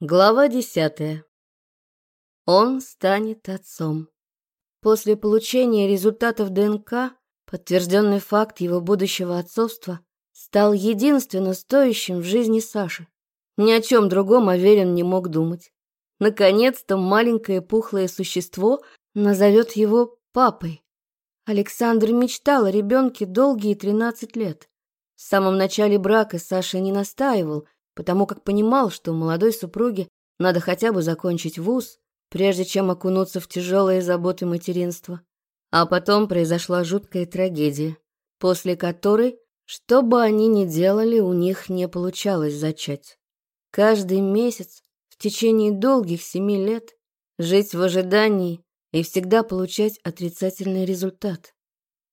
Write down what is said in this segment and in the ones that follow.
Глава десятая. Он станет отцом. После получения результатов ДНК подтвержденный факт его будущего отцовства стал единственно стоящим в жизни Саши. Ни о чем другом Аверин не мог думать. Наконец-то маленькое пухлое существо назовет его папой. Александр мечтал о ребенке долгие 13 лет. В самом начале брака Саша не настаивал – потому как понимал, что молодой супруге надо хотя бы закончить вуз, прежде чем окунуться в тяжелые заботы материнства. А потом произошла жуткая трагедия, после которой, что бы они ни делали, у них не получалось зачать. Каждый месяц, в течение долгих семи лет, жить в ожидании и всегда получать отрицательный результат.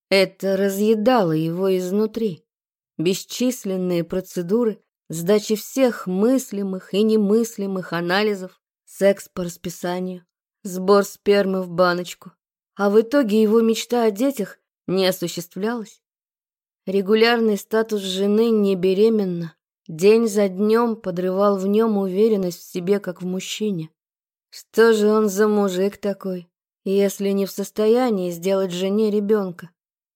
Это разъедало его изнутри. Бесчисленные процедуры, сдачи всех мыслимых и немыслимых анализов, секс по расписанию, сбор спермы в баночку. А в итоге его мечта о детях не осуществлялась. Регулярный статус жены не беременна день за днем подрывал в нем уверенность в себе, как в мужчине. Что же он за мужик такой, если не в состоянии сделать жене ребенка?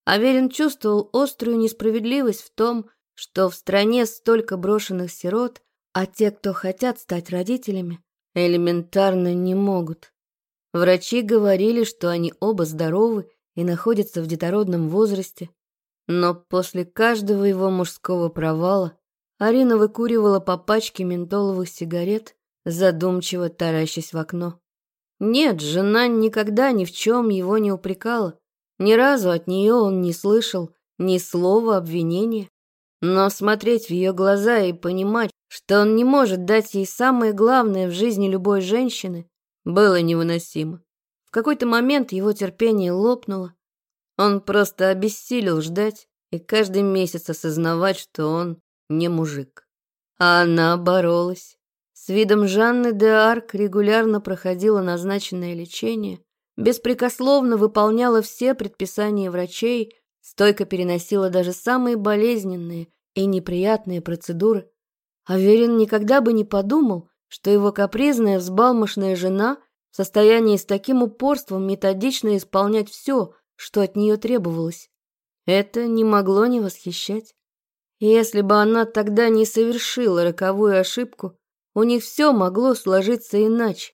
Аверин чувствовал острую несправедливость в том, что в стране столько брошенных сирот, а те, кто хотят стать родителями, элементарно не могут. Врачи говорили, что они оба здоровы и находятся в детородном возрасте, но после каждого его мужского провала Арина выкуривала по пачке ментоловых сигарет, задумчиво таращась в окно. Нет, жена никогда ни в чем его не упрекала. Ни разу от нее он не слышал ни слова обвинения. Но смотреть в ее глаза и понимать, что он не может дать ей самое главное в жизни любой женщины, было невыносимо. В какой-то момент его терпение лопнуло. Он просто обессилел ждать и каждый месяц осознавать, что он не мужик. А она боролась. С видом Жанны де Арк регулярно проходила назначенное лечение, беспрекословно выполняла все предписания врачей, Стойко переносила даже самые болезненные и неприятные процедуры. Аверин никогда бы не подумал, что его капризная взбалмошная жена в состоянии с таким упорством методично исполнять все, что от нее требовалось. Это не могло не восхищать. Если бы она тогда не совершила роковую ошибку, у них все могло сложиться иначе.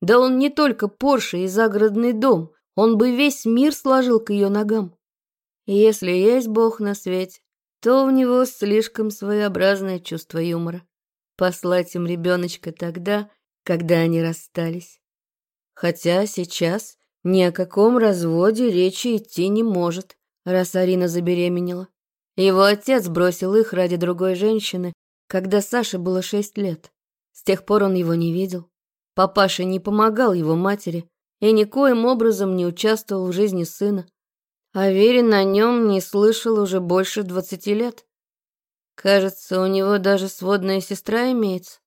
Да он не только Порше и загородный дом, он бы весь мир сложил к ее ногам. Если есть Бог на свете, то у него слишком своеобразное чувство юмора. Послать им ребеночка тогда, когда они расстались. Хотя сейчас ни о каком разводе речи идти не может, раз Арина забеременела. Его отец бросил их ради другой женщины, когда Саше было шесть лет. С тех пор он его не видел. Папаша не помогал его матери и никоим образом не участвовал в жизни сына. Аверин о нем не слышал уже больше двадцати лет. Кажется, у него даже сводная сестра имеется.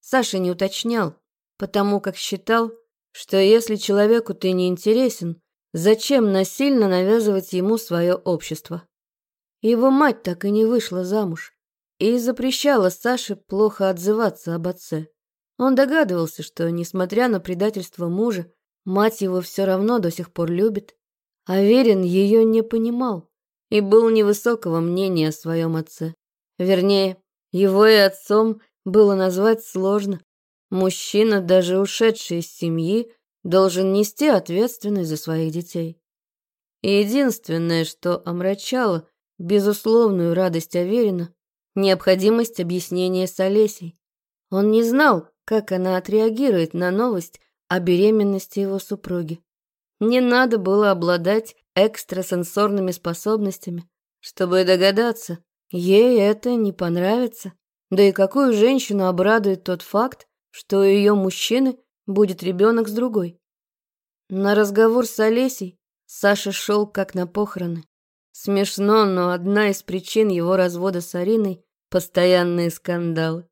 Саша не уточнял, потому как считал, что если человеку ты не интересен, зачем насильно навязывать ему свое общество? Его мать так и не вышла замуж и запрещала Саше плохо отзываться об отце. Он догадывался, что, несмотря на предательство мужа, мать его все равно до сих пор любит Аверин ее не понимал и был невысокого мнения о своем отце. Вернее, его и отцом было назвать сложно. Мужчина, даже ушедший из семьи, должен нести ответственность за своих детей. И единственное, что омрачало безусловную радость Аверина, необходимость объяснения с Олесей. Он не знал, как она отреагирует на новость о беременности его супруги. Не надо было обладать экстрасенсорными способностями, чтобы догадаться, ей это не понравится. Да и какую женщину обрадует тот факт, что у ее мужчины будет ребенок с другой? На разговор с Олесей Саша шел как на похороны. Смешно, но одна из причин его развода с Ариной – постоянные скандалы.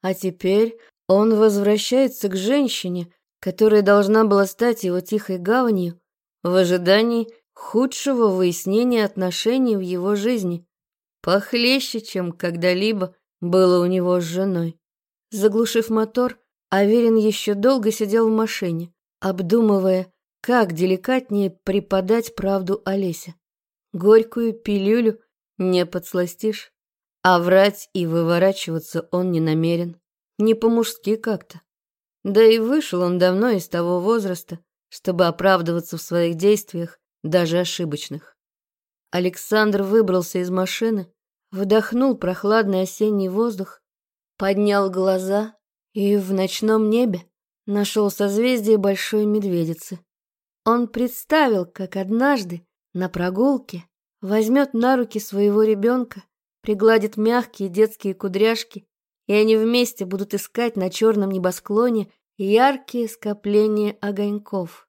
А теперь он возвращается к женщине, которая должна была стать его тихой гаванью в ожидании худшего выяснения отношений в его жизни, похлеще, чем когда-либо было у него с женой. Заглушив мотор, Аверин еще долго сидел в машине, обдумывая, как деликатнее преподать правду Олесе. Горькую пилюлю не подсластишь, а врать и выворачиваться он не намерен. Не по-мужски как-то. Да и вышел он давно из того возраста, чтобы оправдываться в своих действиях, даже ошибочных. Александр выбрался из машины, вдохнул прохладный осенний воздух, поднял глаза и в ночном небе нашел созвездие Большой Медведицы. Он представил, как однажды на прогулке возьмет на руки своего ребенка, пригладит мягкие детские кудряшки, и они вместе будут искать на черном небосклоне яркие скопления огоньков.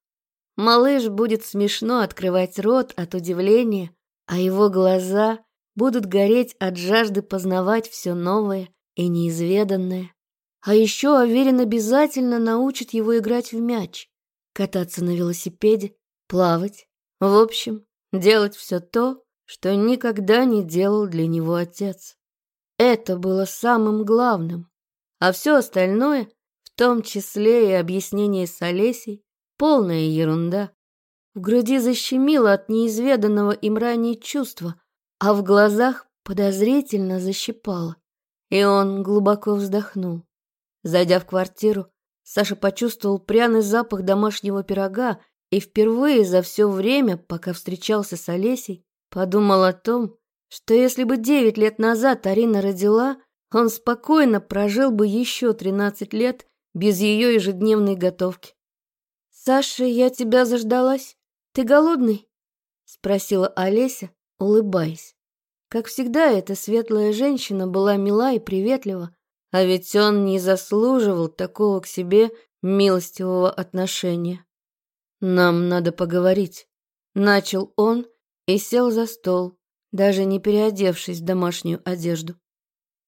Малыш будет смешно открывать рот от удивления, а его глаза будут гореть от жажды познавать все новое и неизведанное. А еще Аверин обязательно научит его играть в мяч, кататься на велосипеде, плавать. В общем, делать все то, что никогда не делал для него отец. Это было самым главным, а все остальное, в том числе и объяснение с Олесей, полная ерунда. В груди защемило от неизведанного им ранее чувства, а в глазах подозрительно защипало. И он глубоко вздохнул. Зайдя в квартиру, Саша почувствовал пряный запах домашнего пирога и впервые за все время, пока встречался с Олесей, подумал о том, что если бы девять лет назад Арина родила, он спокойно прожил бы еще тринадцать лет без ее ежедневной готовки. «Саша, я тебя заждалась. Ты голодный?» — спросила Олеся, улыбаясь. Как всегда, эта светлая женщина была мила и приветлива, а ведь он не заслуживал такого к себе милостивого отношения. «Нам надо поговорить», — начал он и сел за стол, даже не переодевшись в домашнюю одежду.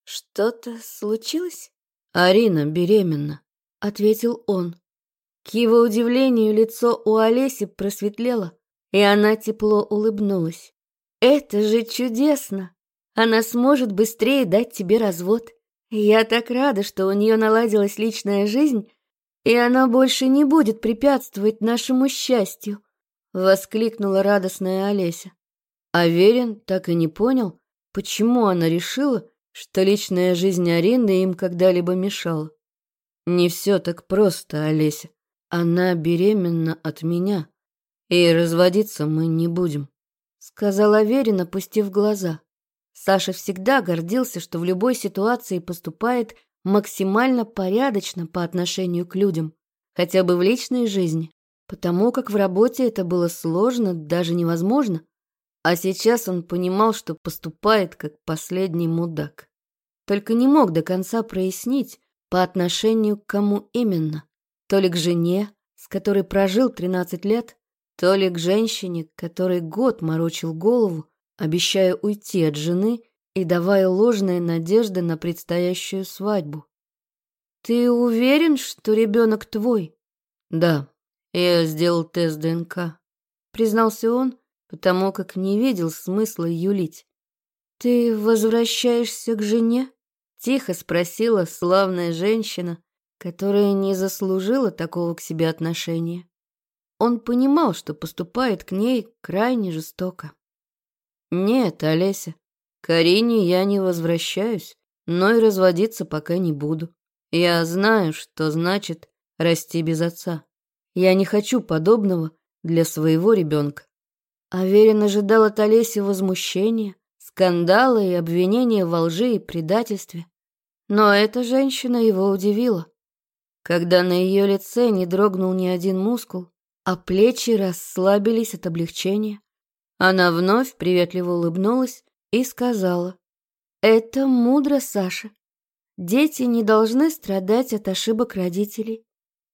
«Что-то случилось?» «Арина беременна», — ответил он. К его удивлению лицо у Олеси просветлело, и она тепло улыбнулась. «Это же чудесно! Она сможет быстрее дать тебе развод. Я так рада, что у нее наладилась личная жизнь, и она больше не будет препятствовать нашему счастью, воскликнула радостная Олеся. Аверин так и не понял, почему она решила, что личная жизнь Арины им когда-либо мешала. Не все так просто, Олеся. Она беременна от меня, и разводиться мы не будем, сказал Аверин, опустив глаза. Саша всегда гордился, что в любой ситуации поступает максимально порядочно по отношению к людям, хотя бы в личной жизни, потому как в работе это было сложно, даже невозможно. А сейчас он понимал, что поступает как последний мудак. Только не мог до конца прояснить, по отношению к кому именно. То ли к жене, с которой прожил 13 лет, то ли к женщине, которой год морочил голову, обещая уйти от жены и давая ложные надежды на предстоящую свадьбу. «Ты уверен, что ребенок твой?» «Да, я сделал тест ДНК», — признался он, потому как не видел смысла юлить. «Ты возвращаешься к жене?» — тихо спросила славная женщина, которая не заслужила такого к себе отношения. Он понимал, что поступает к ней крайне жестоко. «Нет, Олеся, к Арине я не возвращаюсь, но и разводиться пока не буду. Я знаю, что значит расти без отца. Я не хочу подобного для своего ребенка». Аверин ожидал от Олеси возмущения, скандала и обвинения во лжи и предательстве. Но эта женщина его удивила. Когда на ее лице не дрогнул ни один мускул, а плечи расслабились от облегчения, она вновь приветливо улыбнулась и сказала. «Это мудро, Саша. Дети не должны страдать от ошибок родителей.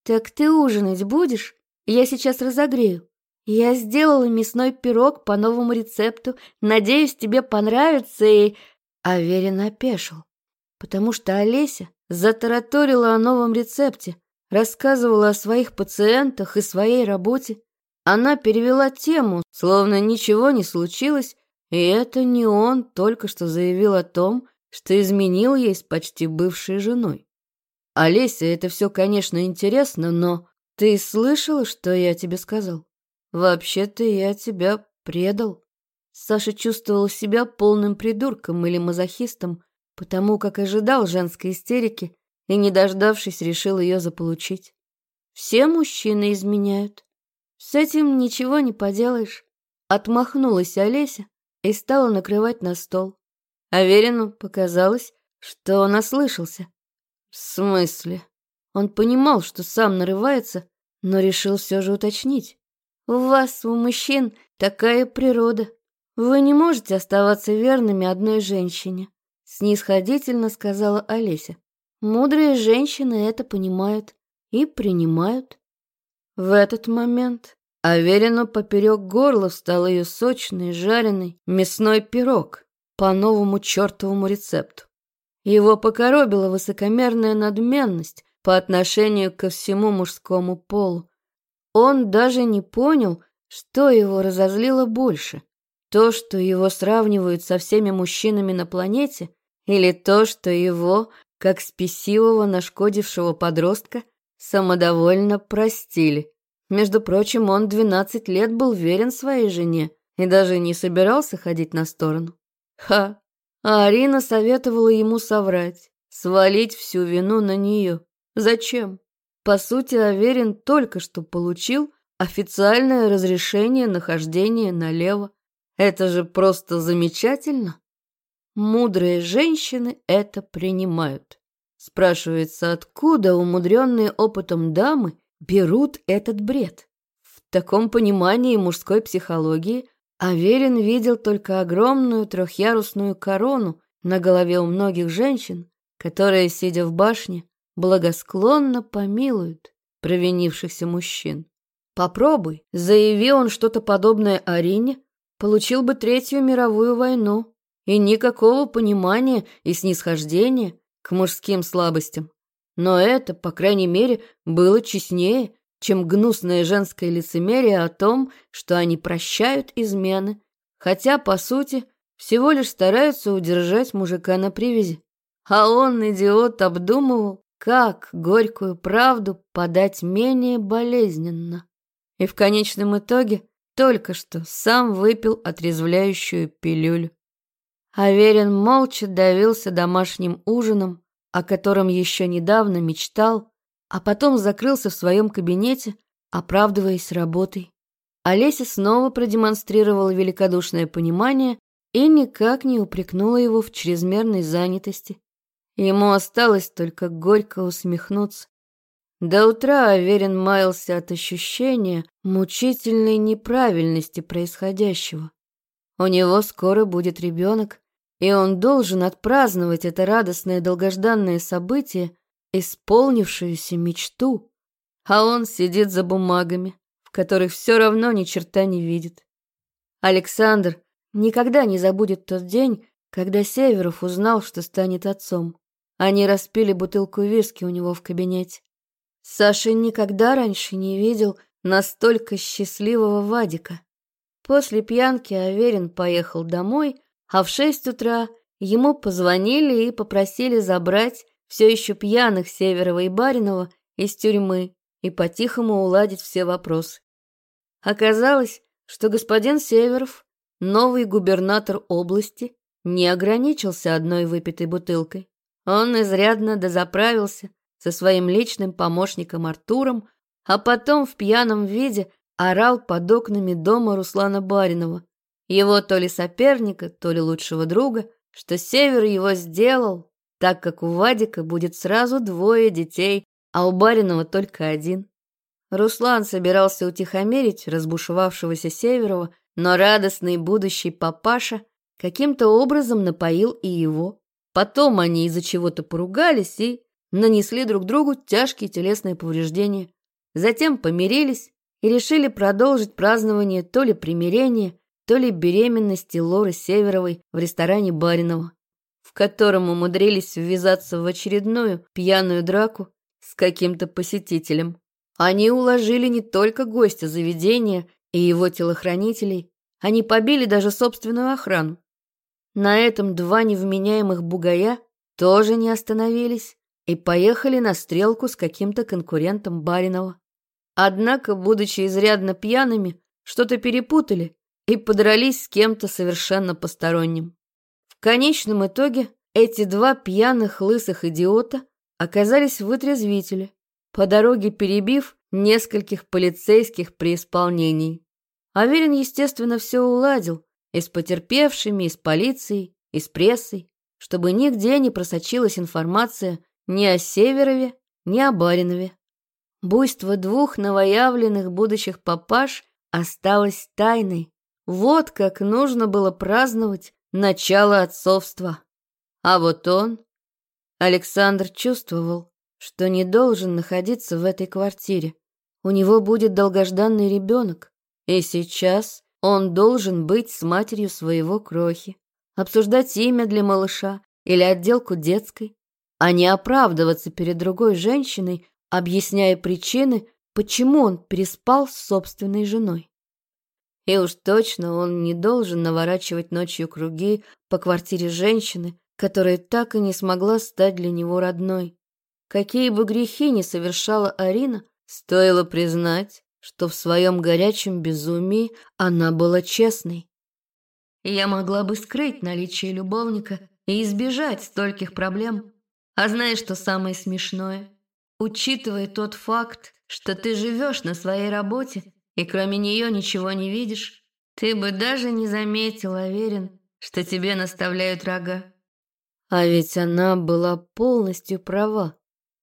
Так ты ужинать будешь? Я сейчас разогрею. Я сделала мясной пирог по новому рецепту. Надеюсь, тебе понравится и...» Аверин опешил, потому что Олеся затараторила о новом рецепте, рассказывала о своих пациентах и своей работе. Она перевела тему, словно ничего не случилось, и это не он только что заявил о том, что изменил ей с почти бывшей женой. Олеся, это все, конечно, интересно, но ты слышала, что я тебе сказал? Вообще-то я тебя предал. Саша чувствовал себя полным придурком или мазохистом, потому как ожидал женской истерики и, не дождавшись, решил ее заполучить. Все мужчины изменяют. С этим ничего не поделаешь. Отмахнулась Олеся и стала накрывать на стол. Аверину показалось, что он ослышался. В смысле? Он понимал, что сам нарывается, но решил все же уточнить. У вас, у мужчин, такая природа. Вы не можете оставаться верными одной женщине, снисходительно сказала Олеся. Мудрые женщины это понимают и принимают. В этот момент Аверину поперек горла встал ее сочный, жареный мясной пирог по новому чертовому рецепту. Его покоробила высокомерная надменность по отношению ко всему мужскому полу. Он даже не понял, что его разозлило больше. То, что его сравнивают со всеми мужчинами на планете, или то, что его, как спесивого нашкодившего подростка, самодовольно простили. Между прочим, он 12 лет был верен своей жене и даже не собирался ходить на сторону. Ха! А Арина советовала ему соврать, свалить всю вину на нее. Зачем? По сути, Аверин только что получил официальное разрешение нахождения налево. Это же просто замечательно. Мудрые женщины это принимают. Спрашивается, откуда умудренные опытом дамы берут этот бред? В таком понимании мужской психологии Аверин видел только огромную трехъярусную корону на голове у многих женщин, которые, сидя в башне, благосклонно помилуют провинившихся мужчин. Попробуй, заяви он что-то подобное Арине, получил бы Третью мировую войну и никакого понимания и снисхождения к мужским слабостям. Но это, по крайней мере, было честнее, чем гнусное женское лицемерие о том, что они прощают измены, хотя, по сути, всего лишь стараются удержать мужика на привязи. А он, идиот, обдумывал, как горькую правду подать менее болезненно. И в конечном итоге только что сам выпил отрезвляющую пилюлю. Аверин молча давился домашним ужином, о котором еще недавно мечтал, а потом закрылся в своем кабинете, оправдываясь работой. Олеся снова продемонстрировала великодушное понимание и никак не упрекнула его в чрезмерной занятости. Ему осталось только горько усмехнуться. До утра Аверин маялся от ощущения мучительной неправильности происходящего. У него скоро будет ребенок, и он должен отпраздновать это радостное долгожданное событие исполнившуюся мечту, а он сидит за бумагами, в которых все равно ни черта не видит. Александр никогда не забудет тот день, когда Северов узнал, что станет отцом. Они распили бутылку виски у него в кабинете. Саша никогда раньше не видел настолько счастливого Вадика. После пьянки Аверин поехал домой, а в шесть утра ему позвонили и попросили забрать все еще пьяных Северова и Баринова из тюрьмы и по-тихому уладить все вопросы. Оказалось, что господин Северов, новый губернатор области, не ограничился одной выпитой бутылкой. Он изрядно дозаправился со своим личным помощником Артуром, а потом в пьяном виде орал под окнами дома Руслана Баринова, его то ли соперника, то ли лучшего друга, что Север его сделал, так как у Вадика будет сразу двое детей, а у Баринова только один. Руслан собирался утихомирить разбушевавшегося Северова, но радостный будущий папаша каким-то образом напоил и его. Потом они из-за чего-то поругались и нанесли друг другу тяжкие телесные повреждения. Затем помирились и решили продолжить празднование то ли примирения, то ли беременности Лоры Северовой в ресторане Баринова в котором умудрились ввязаться в очередную пьяную драку с каким-то посетителем. Они уложили не только гостя заведения и его телохранителей, они побили даже собственную охрану. На этом два невменяемых бугая тоже не остановились и поехали на стрелку с каким-то конкурентом Баринова. Однако, будучи изрядно пьяными, что-то перепутали и подрались с кем-то совершенно посторонним. В конечном итоге эти два пьяных лысых идиота оказались вытрезвители, по дороге перебив нескольких полицейских при исполнении. Аверин, естественно, все уладил и с потерпевшими, и с полицией, и с прессой, чтобы нигде не просочилась информация ни о Северове, ни о Баринове. Буйство двух новоявленных будущих папаш осталось тайной. Вот как нужно было праздновать начало отцовства. А вот он, Александр, чувствовал, что не должен находиться в этой квартире. У него будет долгожданный ребенок, и сейчас он должен быть с матерью своего крохи, обсуждать имя для малыша или отделку детской, а не оправдываться перед другой женщиной объясняя причины, почему он переспал с собственной женой. И уж точно он не должен наворачивать ночью круги по квартире женщины, которая так и не смогла стать для него родной. Какие бы грехи ни совершала Арина, стоило признать, что в своем горячем безумии она была честной. Я могла бы скрыть наличие любовника и избежать стольких проблем. А знаешь, что самое смешное? Учитывая тот факт, что ты живешь на своей работе и кроме нее ничего не видишь, ты бы даже не заметил, уверен, что тебе наставляют рога. А ведь она была полностью права.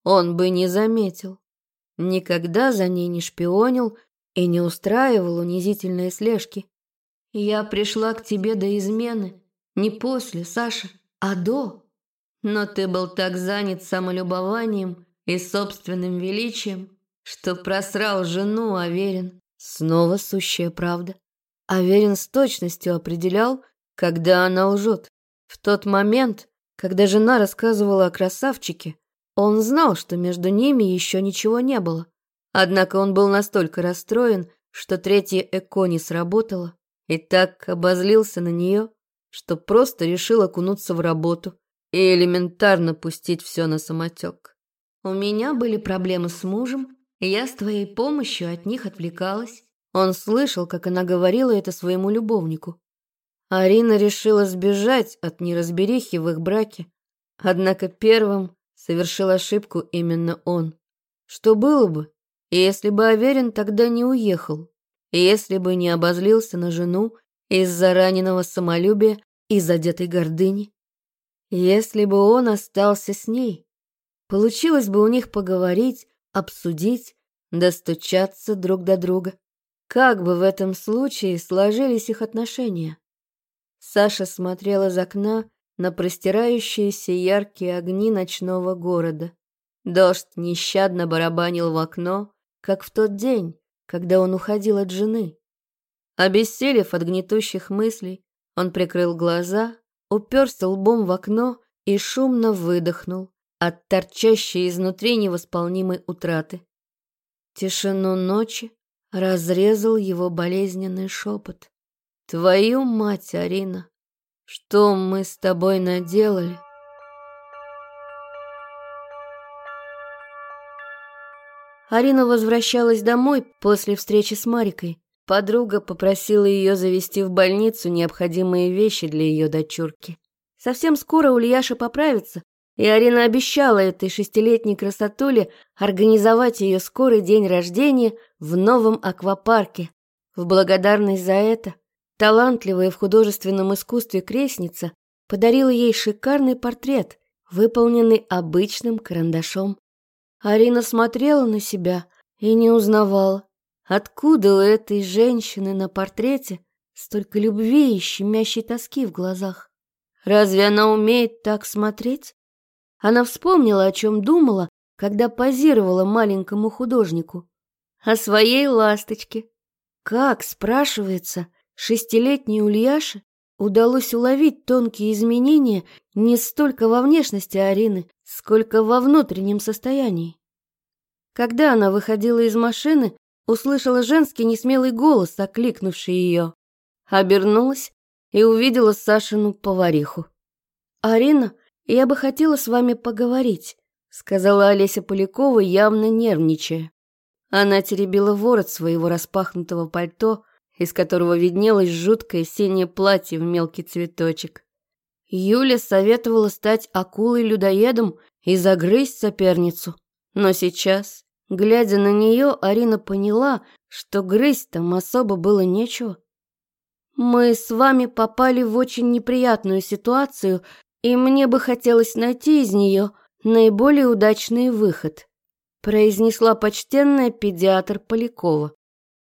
Он бы не заметил. Никогда за ней не шпионил и не устраивал унизительные слежки. Я пришла к тебе до измены. Не после, Саша, а до. Но ты был так занят самолюбованием, и собственным величием, что просрал жену Аверин. Снова сущая правда. Аверин с точностью определял, когда она лжет. В тот момент, когда жена рассказывала о красавчике, он знал, что между ними еще ничего не было. Однако он был настолько расстроен, что третье ЭКО не сработало, и так обозлился на нее, что просто решил окунуться в работу и элементарно пустить все на самотек. У меня были проблемы с мужем, и я с твоей помощью от них отвлекалась. Он слышал, как она говорила это своему любовнику. Арина решила сбежать от неразберихи в их браке. Однако первым совершил ошибку именно он. Что было бы, если бы Аверин тогда не уехал, если бы не обозлился на жену из-за раненого самолюбия и задетой гордыни, если бы он остался с ней? Получилось бы у них поговорить, обсудить, достучаться друг до друга. Как бы в этом случае сложились их отношения? Саша смотрела из окна на простирающиеся яркие огни ночного города. Дождь нещадно барабанил в окно, как в тот день, когда он уходил от жены. Обессилев от гнетущих мыслей, он прикрыл глаза, уперся лбом в окно и шумно выдохнул, от торчащей изнутри невосполнимой утраты. Тишину ночи разрезал его болезненный шепот. «Твою мать, Арина, что мы с тобой наделали?» Арина возвращалась домой после встречи с Марикой. Подруга попросила ее завести в больницу необходимые вещи для ее дочурки. Совсем скоро Ульяша поправится, и Арина обещала этой шестилетней красотуле организовать ее скорый день рождения в новом аквапарке. В благодарность за это талантливая в художественном искусстве крестница подарила ей шикарный портрет, выполненный обычным карандашом. Арина смотрела на себя и не узнавала, откуда у этой женщины на портрете столько любви и щемящей тоски в глазах. Разве она умеет так смотреть? Она вспомнила, о чем думала, когда позировала маленькому художнику. О своей ласточке. Как, спрашивается, шестилетней Ульяше удалось уловить тонкие изменения не столько во внешности Арины, сколько во внутреннем состоянии. Когда она выходила из машины, услышала женский несмелый голос, окликнувший ее. Обернулась и увидела Сашину повариху. Арина я бы хотела с вами поговорить. сказала Олеся Полякова, явно нервничая. Она теребила ворот своего распахнутого пальто, из которого виднелось жуткое синее платье в мелкий цветочек. Юля советовала стать акулой-людоедом и загрызть соперницу. Но сейчас, глядя на нее, Арина поняла, что грызть там особо было нечего. «Мы с вами попали в очень неприятную ситуацию, и мне бы хотелось найти из нее наиболее удачный выход», произнесла почтенная педиатр Полякова.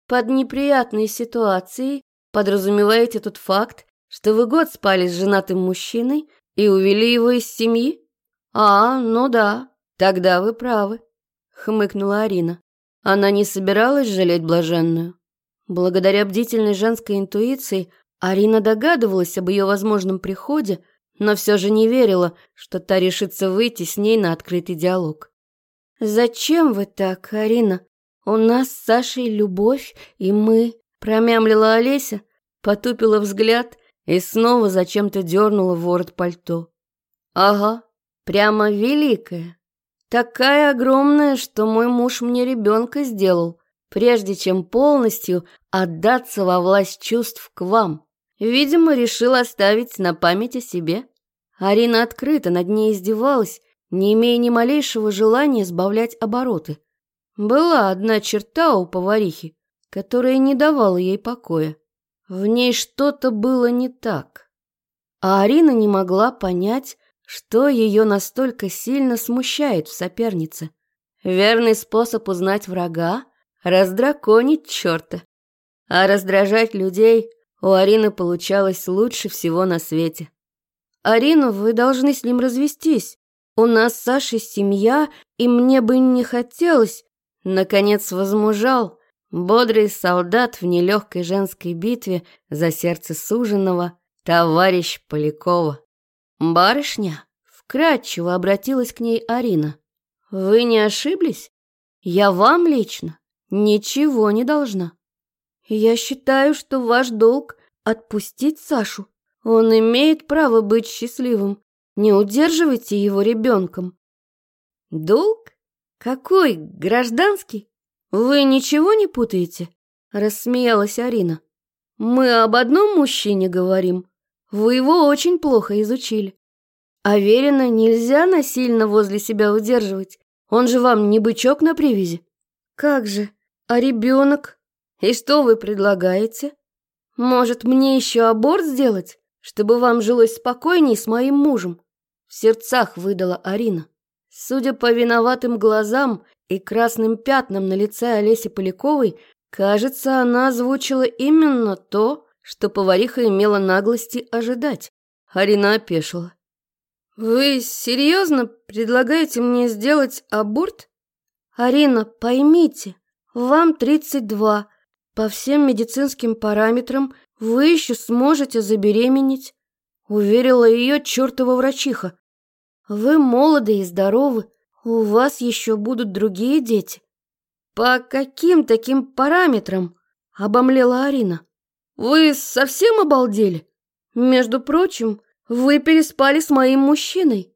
«Под неприятной ситуацией подразумеваете тот факт, что вы год спали с женатым мужчиной и увели его из семьи? А, ну да, тогда вы правы», хмыкнула Арина. Она не собиралась жалеть блаженную. Благодаря бдительной женской интуиции Арина догадывалась об ее возможном приходе, но все же не верила, что та решится выйти с ней на открытый диалог. «Зачем вы так, Арина? У нас с Сашей любовь, и мы...» Промямлила Олеся, потупила взгляд и снова зачем-то дернула ворот пальто. «Ага, прямо великая. Такая огромная, что мой муж мне ребенка сделал, прежде чем полностью отдаться во власть чувств к вам. Видимо, решил оставить на память о себе. Арина открыто над ней издевалась, не имея ни малейшего желания сбавлять обороты. Была одна черта у поварихи, которая не давала ей покоя. В ней что-то было не так. А Арина не могла понять, что ее настолько сильно смущает в сопернице. Верный способ узнать врага — раздраконить черта. А раздражать людей у Арины получалось лучше всего на свете. «Арина, вы должны с ним развестись. У нас с Сашей семья, и мне бы не хотелось...» Наконец возмужал бодрый солдат в нелегкой женской битве за сердце суженого, товарищ Полякова. «Барышня?» — вкратчиво обратилась к ней Арина. «Вы не ошиблись? Я вам лично ничего не должна. Я считаю, что ваш долг — отпустить Сашу. Он имеет право быть счастливым. Не удерживайте его ребенком». «Долг? Какой? Гражданский? Вы ничего не путаете?» — рассмеялась Арина. «Мы об одном мужчине говорим». Вы его очень плохо изучили. Аверина нельзя насильно возле себя удерживать. Он же вам не бычок на привязи. Как же? А ребенок? И что вы предлагаете? Может, мне еще аборт сделать, чтобы вам жилось спокойней с моим мужем? В сердцах выдала Арина. Судя по виноватым глазам и красным пятнам на лице Олеси Поляковой, кажется, она озвучила именно то, что повариха имела наглости ожидать. Арина опешила. «Вы серьезно предлагаете мне сделать аборт?» «Арина, поймите, вам 32. По всем медицинским параметрам вы еще сможете забеременеть», уверила ее чертова врачиха. «Вы молоды и здоровы, у вас еще будут другие дети». «По каким таким параметрам?» — обомлела Арина. Вы совсем обалдели? Между прочим, вы переспали с моим мужчиной.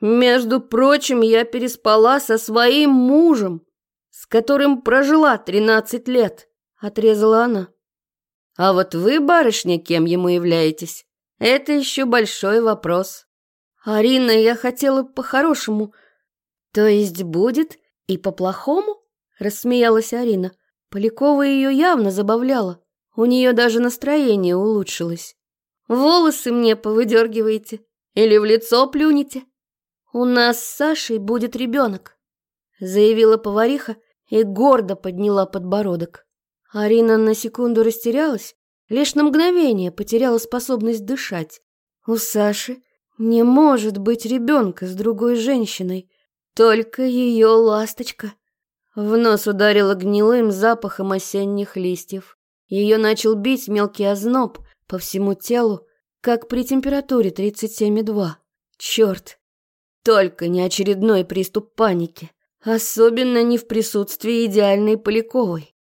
Между прочим, я переспала со своим мужем, с которым прожила тринадцать лет, отрезала она. А вот вы, барышня, кем ему являетесь? Это еще большой вопрос. Арина, я хотела по-хорошему. То есть будет и по-плохому? Рассмеялась Арина. Полякова ее явно забавляла. У нее даже настроение улучшилось. Волосы мне повыдергиваете или в лицо плюнете. У нас с Сашей будет ребенок, заявила повариха и гордо подняла подбородок. Арина на секунду растерялась, лишь на мгновение потеряла способность дышать. У Саши не может быть ребенка с другой женщиной, только ее ласточка. В нос ударила гнилым запахом осенних листьев. Ее начал бить мелкий озноб по всему телу, как при температуре 37,2. Черт! Только не очередной приступ паники. Особенно не в присутствии идеальной Поляковой.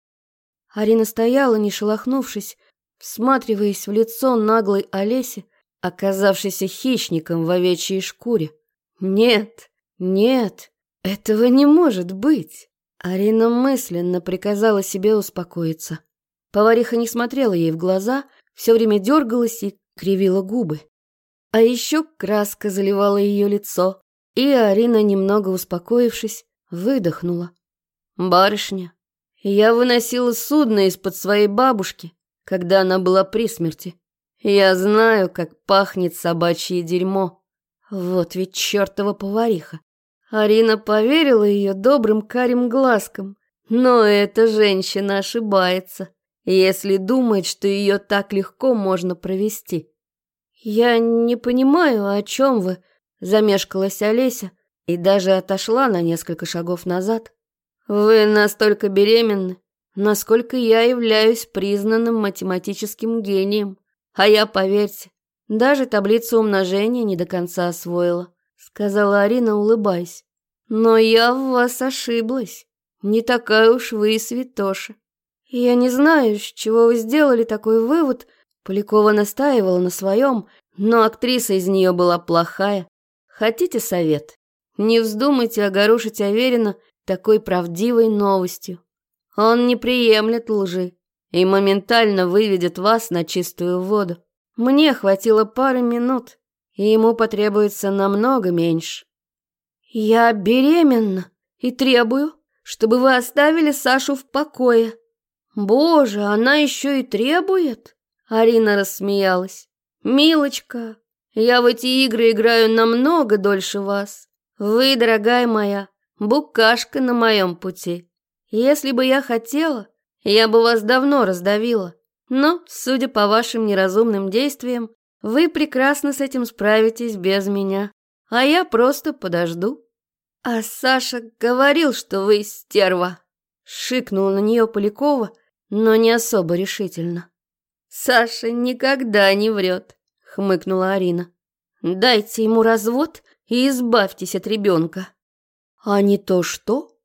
Арина стояла, не шелохнувшись, всматриваясь в лицо наглой Олеси, оказавшейся хищником в овечьей шкуре. Нет, Нет, этого не может быть. Арина мысленно приказала себе успокоиться. Повариха не смотрела ей в глаза, все время дергалась и кривила губы. А еще краска заливала ее лицо, и Арина, немного успокоившись, выдохнула. «Барышня, я выносила судно из-под своей бабушки, когда она была при смерти. Я знаю, как пахнет собачье дерьмо. Вот ведь чертова повариха. Арина поверила ее добрым карим глазкам, но эта женщина ошибается, если думает, что ее так легко можно провести. «Я не понимаю, о чем вы», — замешкалась Олеся и даже отошла на несколько шагов назад. Вы настолько беременны, насколько я являюсь признанным математическим гением. А я, поверьте, даже таблицу умножения не до конца освоила, сказала Арина, улыбаясь. Но я в вас ошиблась. Не такая уж вы и святоша. Я не знаю, с чего вы сделали такой вывод. Полякова настаивала на своем, но актриса из нее была плохая. Хотите совет? Не вздумайте огорошить Аверина такой правдивой новостью. Он не приемлет лжи и моментально выведет вас на чистую воду. Мне хватило пары минут, и ему потребуется намного меньше. Я беременна и требую, чтобы вы оставили Сашу в покое. Боже, она еще и требует? Арина рассмеялась. Милочка, я в эти игры играю намного дольше вас. Вы, дорогая моя, букашка на моем пути. Если бы я хотела, я бы вас давно раздавила. Но, судя по вашим неразумным действиям, вы прекрасно с этим справитесь без меня, а я просто подожду. А Саша говорил, что вы стерва. Шикнула на нее Полякова, но не особо решительно. Саша никогда не врет, хмыкнула Арина. Дайте ему развод и избавьтесь от ребенка. А не то что?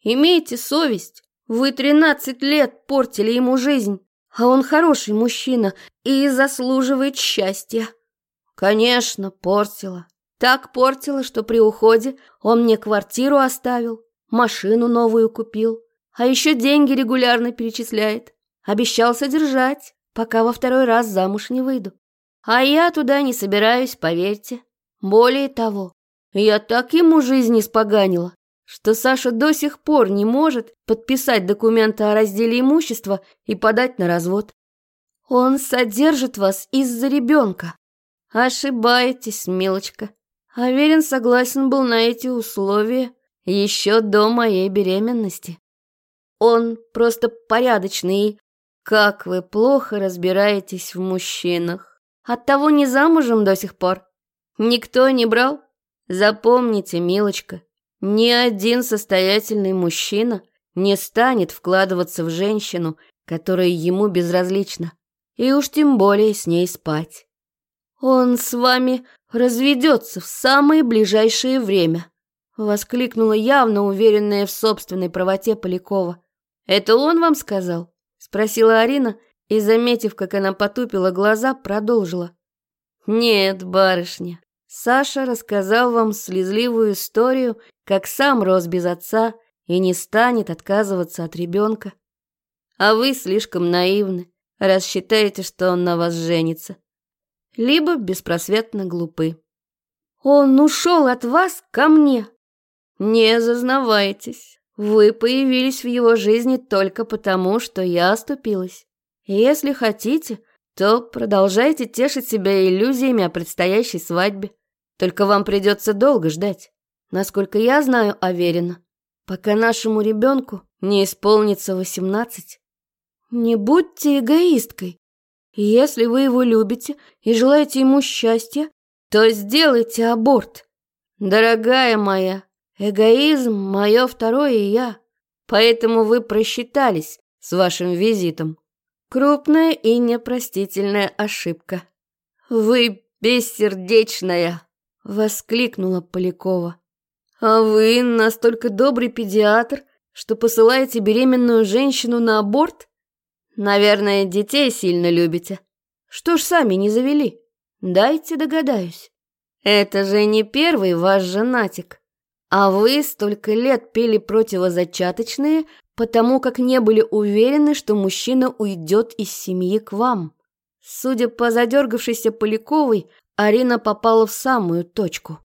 Имейте совесть. Вы тринадцать лет портили ему жизнь, а он хороший мужчина и заслуживает счастья. Конечно, портила. Так портила, что при уходе он мне квартиру оставил, машину новую купил, а еще деньги регулярно перечисляет. Обещал содержать, пока во второй раз замуж не выйду. А я туда не собираюсь, поверьте. Более того, я так ему жизнь испоганила, что Саша до сих пор не может подписать документы о разделе имущества и подать на развод. Он содержит вас из-за ребенка. Ошибаетесь, милочка. Аверин согласен был на эти условия еще до моей беременности. Он просто порядочный как вы плохо разбираетесь в мужчинах. Оттого не замужем до сих пор. Никто не брал? Запомните, милочка, ни один состоятельный мужчина не станет вкладываться в женщину, которая ему безразлична, и уж тем более с ней спать. Он с вами разведется в самое ближайшее время, воскликнула явно уверенная в собственной правоте Полякова. Это он вам сказал? спросила Арина и, заметив, как она потупила глаза, продолжила. Нет, барышня, Саша рассказал вам слезливую историю, как сам рос без отца и не станет отказываться от ребенка. А вы слишком наивны, раз считаете, что он на вас женится. Либо беспросветно глупы. Он ушел от вас ко мне. Не зазнавайтесь. Вы появились в его жизни только потому, что я оступилась. Если хотите, то продолжайте тешить себя иллюзиями о предстоящей свадьбе. Только вам придется долго ждать. Насколько я знаю Аверина, пока нашему ребенку не исполнится восемнадцать. Не будьте эгоисткой. Если вы его любите и желаете ему счастья, то сделайте аборт. Дорогая моя, эгоизм – мое второе я, поэтому вы просчитались с вашим визитом. Крупная и непростительная ошибка. Вы бессердечная. — воскликнула Полякова. «А вы настолько добрый педиатр, что посылаете беременную женщину на аборт? Наверное, детей сильно любите. Что ж сами не завели? Дайте догадаюсь. Это же не первый ваш женатик. А вы столько лет пили противозачаточные, потому как не были уверены, что мужчина уйдет из семьи к вам. Судя по задергавшейся Поляковой, Арина попала в самую точку.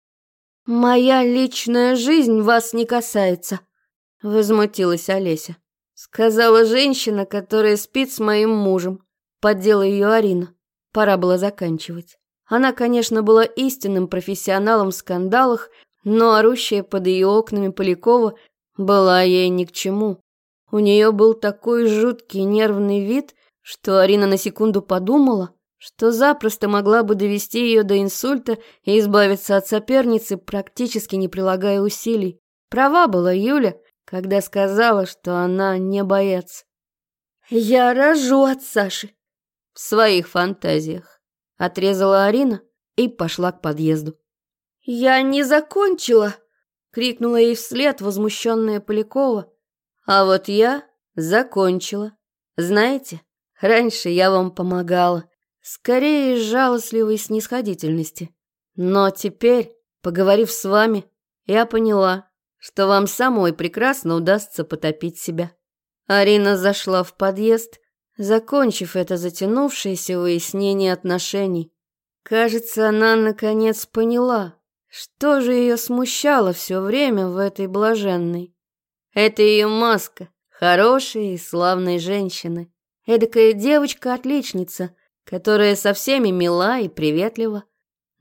«Моя личная жизнь вас не касается», — возмутилась Олеся. Сказала женщина, которая спит с моим мужем. Поддела ее Арина. Пора было заканчивать. Она, конечно, была истинным профессионалом в скандалах, но орущая под ее окнами Полякова была ей ни к чему. У нее был такой жуткий нервный вид, что Арина на секунду подумала, что запросто могла бы довести ее до инсульта и избавиться от соперницы, практически не прилагая усилий. Права была Юля, когда сказала, что она не боец. «Я рожу от Саши!» В своих фантазиях. Отрезала Арина и пошла к подъезду. «Я не закончила!» — крикнула ей вслед возмущенная Полякова. «А вот я закончила. Знаете, раньше я вам помогала, скорее из жалостливой снисходительности. Но теперь, поговорив с вами, я поняла, что вам самой прекрасно удастся потопить себя». Арина зашла в подъезд, закончив это затянувшееся выяснение отношений. Кажется, она наконец поняла, что же ее смущало все время в этой блаженной? Это ее маска, хорошей и славной женщины. Эдакая девочка-отличница, которая со всеми мила и приветлива,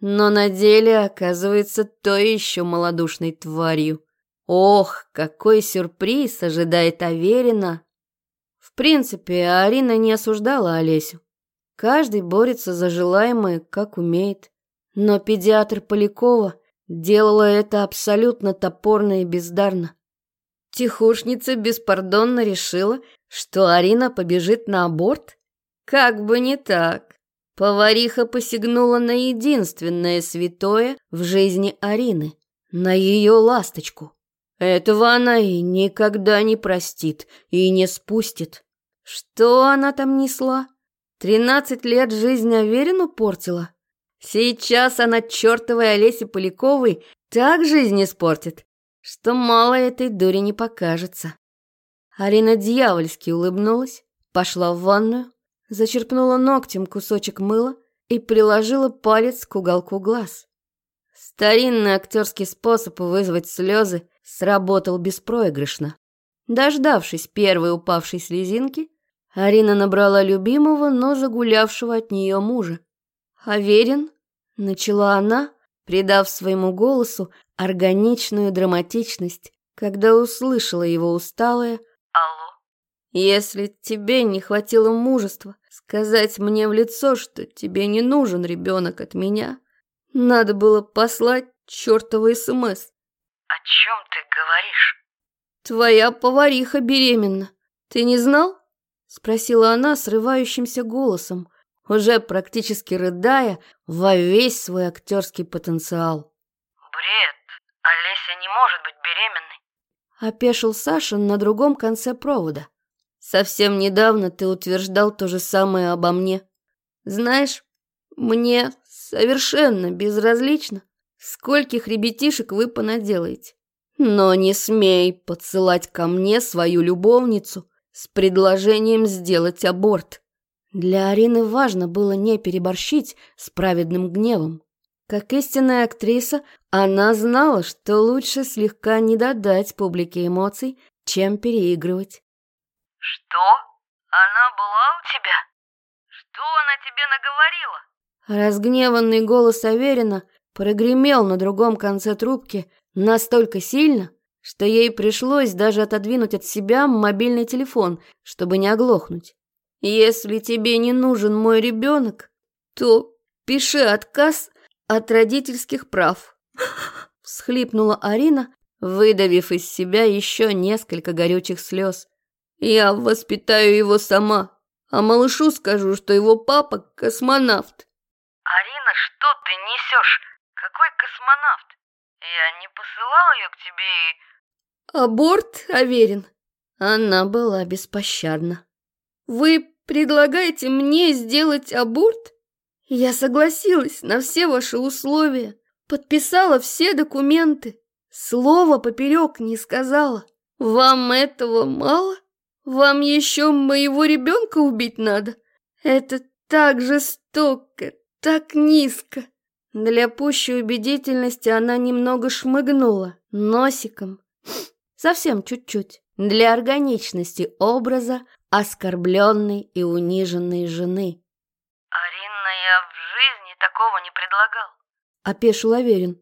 но на деле оказывается той еще малодушной тварью. Ох, какой сюрприз ожидает Аверина! В принципе, Арина не осуждала Олесю. Каждый борется за желаемое, как умеет. Но педиатр Полякова делала это абсолютно топорно и бездарно. Тихушница беспардонно решила, что Арина побежит на аборт? Как бы не так. Повариха посягнула на единственное святое в жизни Арины, на ее ласточку. Этого она и никогда не простит и не спустит. Что она там несла? Тринадцать лет жизнь Аверину портила? Сейчас она чертовой Олесе Поляковой так жизнь испортит, что мало этой дури не покажется. Арина дьявольски улыбнулась, пошла в ванную, зачерпнула ногтем кусочек мыла и приложила палец к уголку глаз. Старинный актерский способ вызвать слезы сработал беспроигрышно. Дождавшись первой упавшей слезинки, Арина набрала любимого, но загулявшего от нее мужа. «Аверин?» — начала она, придав своему голосу органичную драматичность, когда услышала его усталое «Алло». «Если тебе не хватило мужества сказать мне в лицо, что тебе не нужен ребенок от меня, надо было послать чертовы СМС». «О чем ты говоришь?» «Твоя повариха беременна. Ты не знал?» — спросила она срывающимся голосом, уже практически рыдая во весь свой актерский потенциал. «Бред! Олеся не может быть беременной!» Опешил Саша на другом конце провода. «Совсем недавно ты утверждал то же самое обо мне. Знаешь, мне совершенно безразлично, скольких ребятишек вы понаделаете. Но не смей подсылать ко мне свою любовницу с предложением сделать аборт». Для Арины важно было не переборщить с праведным гневом. Как истинная актриса, она знала, что лучше слегка не додать публике эмоций, чем переигрывать. «Что? Она была у тебя? Что она тебе наговорила?» Разгневанный голос Аверина прогремел на другом конце трубки настолько сильно, что ей пришлось даже отодвинуть от себя мобильный телефон, чтобы не оглохнуть. Если тебе не нужен мой ребенок, то пиши отказ от родительских прав. Всхлипнула Арина, выдавив из себя еще несколько горючих слез. Я воспитаю его сама, а малышу скажу, что его папа космонавт. Арина, что ты несешь? Какой космонавт? Я не посылал ее к тебе и... Аборт, Аверин. Она была беспощадна. Вы предлагаете мне сделать аборт? Я согласилась на все ваши условия, подписала все документы. слова поперек не сказала. Вам этого мало? Вам еще моего ребенка убить надо? Это так жестоко, так низко. Для пущей убедительности она немного шмыгнула носиком. Совсем чуть-чуть. Для органичности образа оскорбленной и униженной жены. Арина, я в жизни такого не предлагал. Опешил Аверин.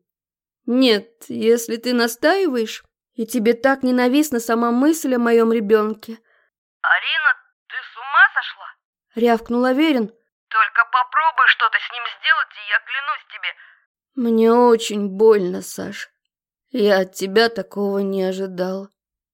Нет, если ты настаиваешь, и тебе так ненавистна сама мысль о моем ребенке. Арина, ты с ума сошла? Рявкнул Аверин. Только попробуй что-то с ним сделать, и я клянусь тебе. Мне очень больно, Саш. Я от тебя такого не ожидала.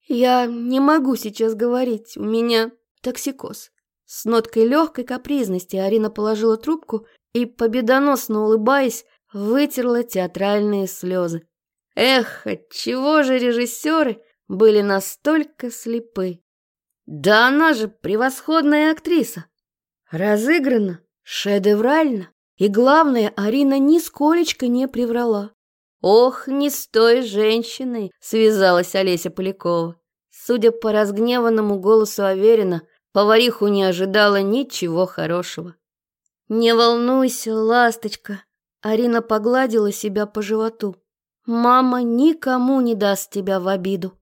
Я не могу сейчас говорить, у меня токсикоз. С ноткой легкой капризности Арина положила трубку и, победоносно улыбаясь, вытерла театральные слезы. Эх, отчего же режиссеры были настолько слепы? Да она же превосходная актриса. Разыграна, шедеврально. И главное, Арина нисколечко не приврала. Ох, не с той женщиной связалась Олеся Полякова. Судя по разгневанному голосу Аверина, повариху не ожидала ничего хорошего. «Не волнуйся, ласточка», — Арина погладила себя по животу. «Мама никому не даст тебя в обиду».